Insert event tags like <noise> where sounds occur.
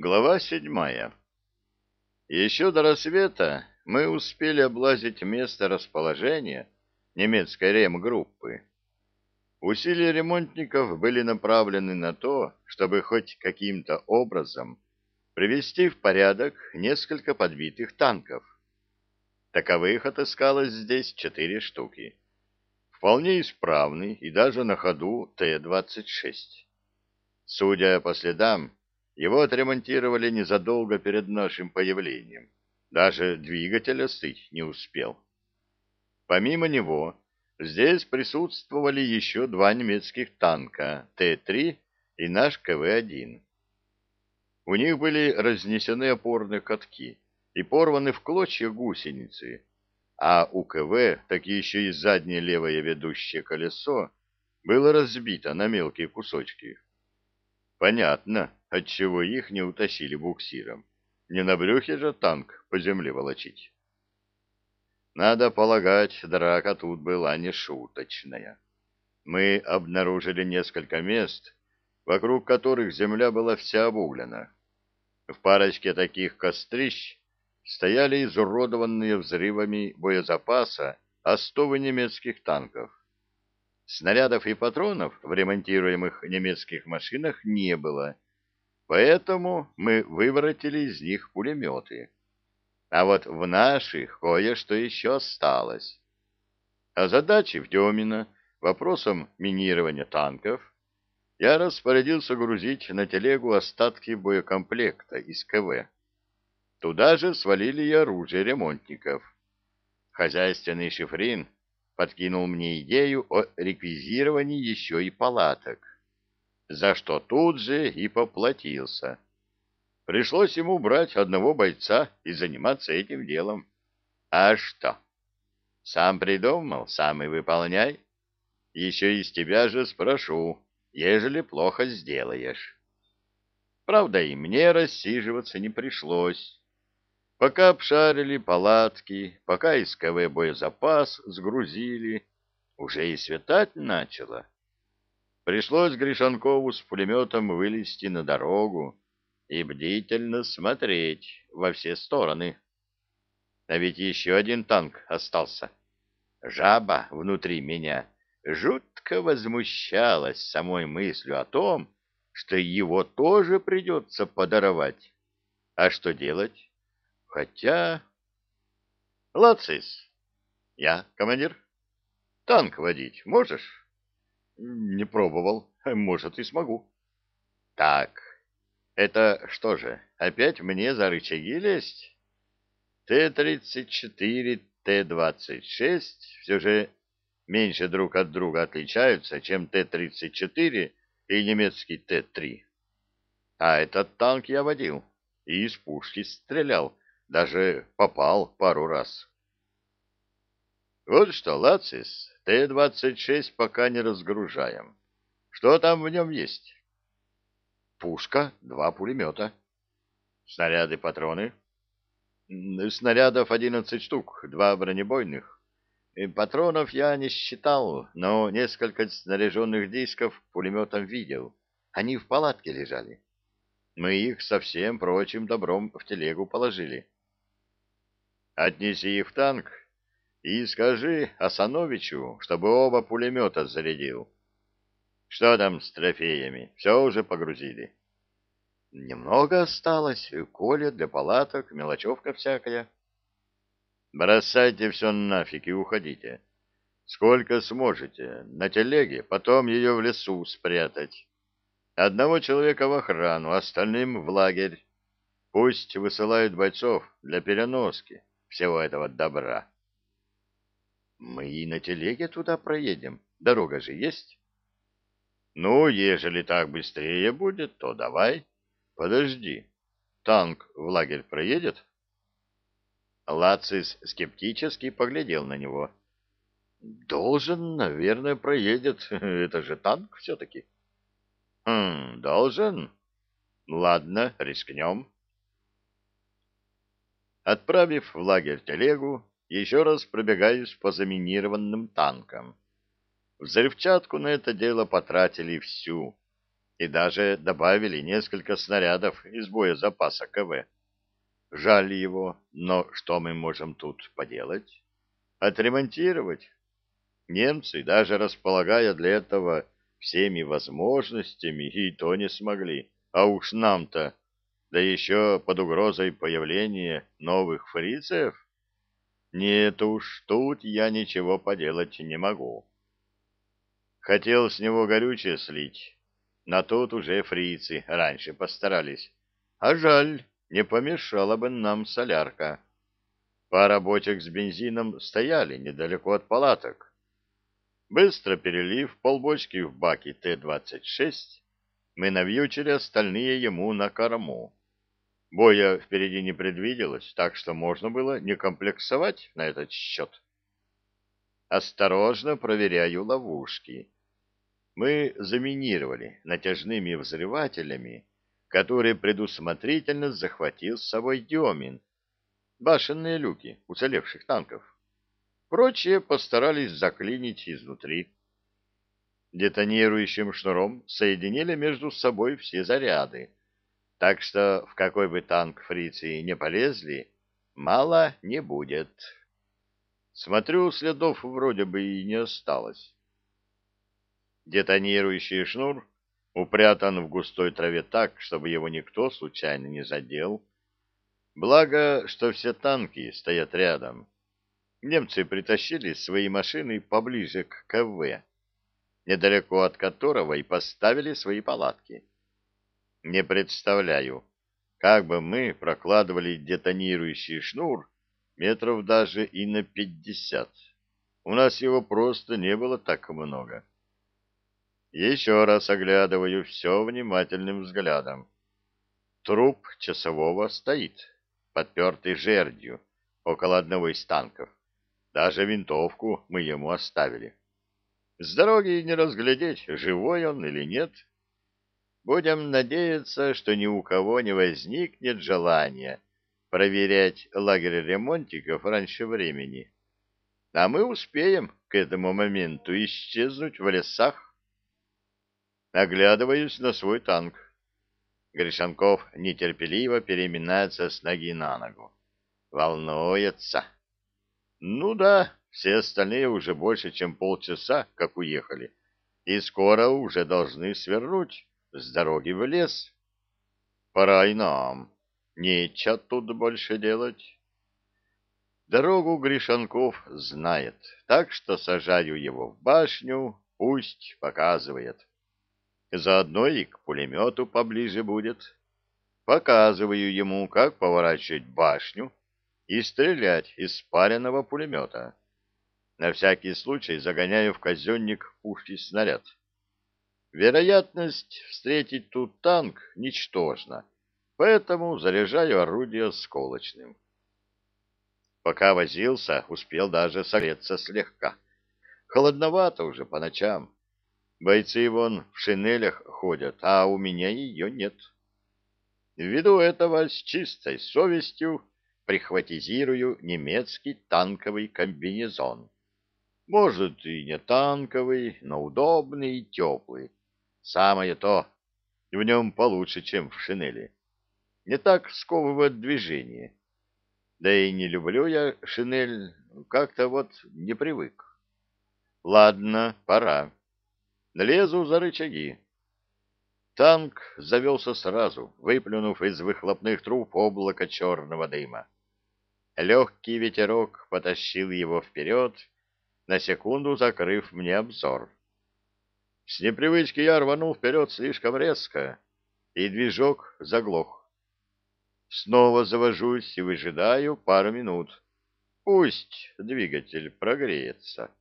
Глава седьмая. Еще до рассвета мы успели облазить место расположения немецкой ремгруппы. Усилия ремонтников были направлены на то, чтобы хоть каким-то образом привести в порядок несколько подбитых танков. Таковых отыскалось здесь четыре штуки. Вполне исправный и даже на ходу Т-26. Судя по следам, его отремонтировали незадолго перед нашим появлением. Даже двигатель остыть не успел. Помимо него, здесь присутствовали еще два немецких танка Т-3 и наш КВ-1. У них были разнесены опорные катки и порваны в клочья гусеницы, а у КВ, так еще и заднее левое ведущее колесо, было разбито на мелкие кусочки. Понятно, отчего их не утащили буксиром. Не на брюхе же танк по земле волочить. Надо полагать, драка тут была не шуточная. Мы обнаружили несколько мест, вокруг которых земля была вся обуглена. В парочке таких кострищ стояли изуродованные взрывами боезапаса остовы немецких танков. Снарядов и патронов в ремонтируемых немецких машинах не было, поэтому мы выворотили из них пулеметы. А вот в наших кое-что еще осталось. А задачи в Демино вопросом минирования танков я распорядился грузить на телегу остатки боекомплекта из КВ. Туда же свалили и оружие ремонтников. Хозяйственный шифрин — подкинул мне идею о реквизировании еще и палаток, за что тут же и поплатился. Пришлось ему брать одного бойца и заниматься этим делом. А что? Сам придумал, сам и выполняй. Еще из тебя же спрошу, ежели плохо сделаешь. Правда, и мне рассиживаться не пришлось. Пока обшарили палатки, пока из КВ боезапас сгрузили, уже и светать начало. Пришлось Гришанкову с пулеметом вылезти на дорогу и бдительно смотреть во все стороны. А ведь еще один танк остался. Жаба внутри меня жутко возмущалась самой мыслью о том, что его тоже придется подорвать. А что делать? Хотя... Лацис. Я, командир. Танк водить можешь? Не пробовал. Может, и смогу. Так. Это что же, опять мне за рычаги лезть? Т-34, Т-26 все же меньше друг от друга отличаются, чем Т-34 и немецкий Т-3. А этот танк я водил и из пушки стрелял, даже попал пару раз. Вот что, Лацис, Т-26 пока не разгружаем. Что там в нем есть? Пушка, два пулемета. Снаряды, патроны? Снарядов одиннадцать штук, два бронебойных. Патронов я не считал, но несколько снаряженных дисков пулеметом видел. Они в палатке лежали. Мы их со всем прочим добром в телегу положили. Отнеси их в танк и скажи Асановичу, чтобы оба пулемета зарядил. Что там с трофеями? Все уже погрузили. Немного осталось. Коля для палаток, мелочевка всякая. Бросайте все нафиг и уходите. Сколько сможете. На телеге, потом ее в лесу спрятать. Одного человека в охрану, остальным в лагерь. Пусть высылают бойцов для переноски всего этого добра. Мы и на телеге туда проедем. Дорога же есть. Ну, ежели так быстрее будет, то давай. Подожди. Танк в лагерь проедет? Лацис скептически поглядел на него. Должен, наверное, проедет. <laughs> Это же танк все-таки. Хм, должен. Ладно, рискнем. Отправив в лагерь телегу, еще раз пробегаюсь по заминированным танкам. Взрывчатку на это дело потратили всю. и даже добавили несколько снарядов из боезапаса КВ. Жаль его, но что мы можем тут поделать? Отремонтировать? Немцы, даже располагая для этого всеми возможностями, и то не смогли. А уж нам-то, да еще под угрозой появления новых фрицев? Нет уж, тут я ничего поделать не могу. Хотел с него горючее слить, на тот уже фрицы раньше постарались. А жаль, не помешала бы нам солярка. Пара бочек с бензином стояли недалеко от палаток. Быстро перелив полбочки в баки Т-26, мы навьючили остальные ему на корму. Боя впереди не предвиделось, так что можно было не комплексовать на этот счет. Осторожно проверяю ловушки. Мы заминировали натяжными взрывателями, которые предусмотрительно захватил с собой Демин, башенные люки уцелевших танков. Прочие постарались заклинить изнутри. Детонирующим шнуром соединили между собой все заряды, так что в какой бы танк фрицы не полезли, мало не будет. Смотрю, следов вроде бы и не осталось. Детонирующий шнур упрятан в густой траве так, чтобы его никто случайно не задел. Благо, что все танки стоят рядом. Немцы притащили свои машины поближе к КВ, недалеко от которого и поставили свои палатки. Не представляю, как бы мы прокладывали детонирующий шнур метров даже и на пятьдесят. У нас его просто не было так много. Еще раз оглядываю все внимательным взглядом. Труп часового стоит, подпертый жердью, около одного из танков. Даже винтовку мы ему оставили. С дороги не разглядеть, живой он или нет. Будем надеяться, что ни у кого не возникнет желания проверять лагерь ремонтиков раньше времени. А мы успеем к этому моменту исчезнуть в лесах. Оглядываюсь на свой танк. Гришанков нетерпеливо переминается с ноги на ногу. Волнуется. Ну да, все остальные уже больше, чем полчаса, как уехали, и скоро уже должны свернуть с дороги в лес. Пора и нам. Нечего тут больше делать. Дорогу Гришанков знает, так что сажаю его в башню, пусть показывает. Заодно и к пулемету поближе будет. Показываю ему, как поворачивать башню, и стрелять из спаренного пулемета. На всякий случай загоняю в казенник пушки снаряд. Вероятность встретить тут танк ничтожна, поэтому заряжаю орудие сколочным. Пока возился, успел даже согреться слегка. Холодновато уже по ночам. Бойцы вон в шинелях ходят, а у меня ее нет. Ввиду этого с чистой совестью прихватизирую немецкий танковый комбинезон. Может, и не танковый, но удобный и теплый. Самое то. В нем получше, чем в шинели. Не так сковывает движение. Да и не люблю я шинель, как-то вот не привык. Ладно, пора. Налезу за рычаги. Танк завелся сразу, выплюнув из выхлопных труб облако черного дыма. Легкий ветерок потащил его вперед, на секунду закрыв мне обзор. С непривычки я рванул вперед слишком резко, и движок заглох. Снова завожусь и выжидаю пару минут. Пусть двигатель прогреется.